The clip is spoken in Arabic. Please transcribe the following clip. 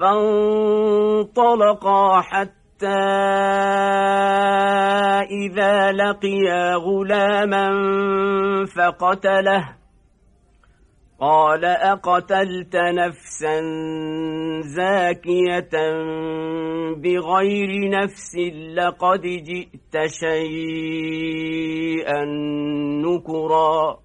فانطلقا حتى إذا لقيا غلاما فقتله. قال أقتلت نفسا زاكية بغير نفس لقد جئت شيئا نكرا.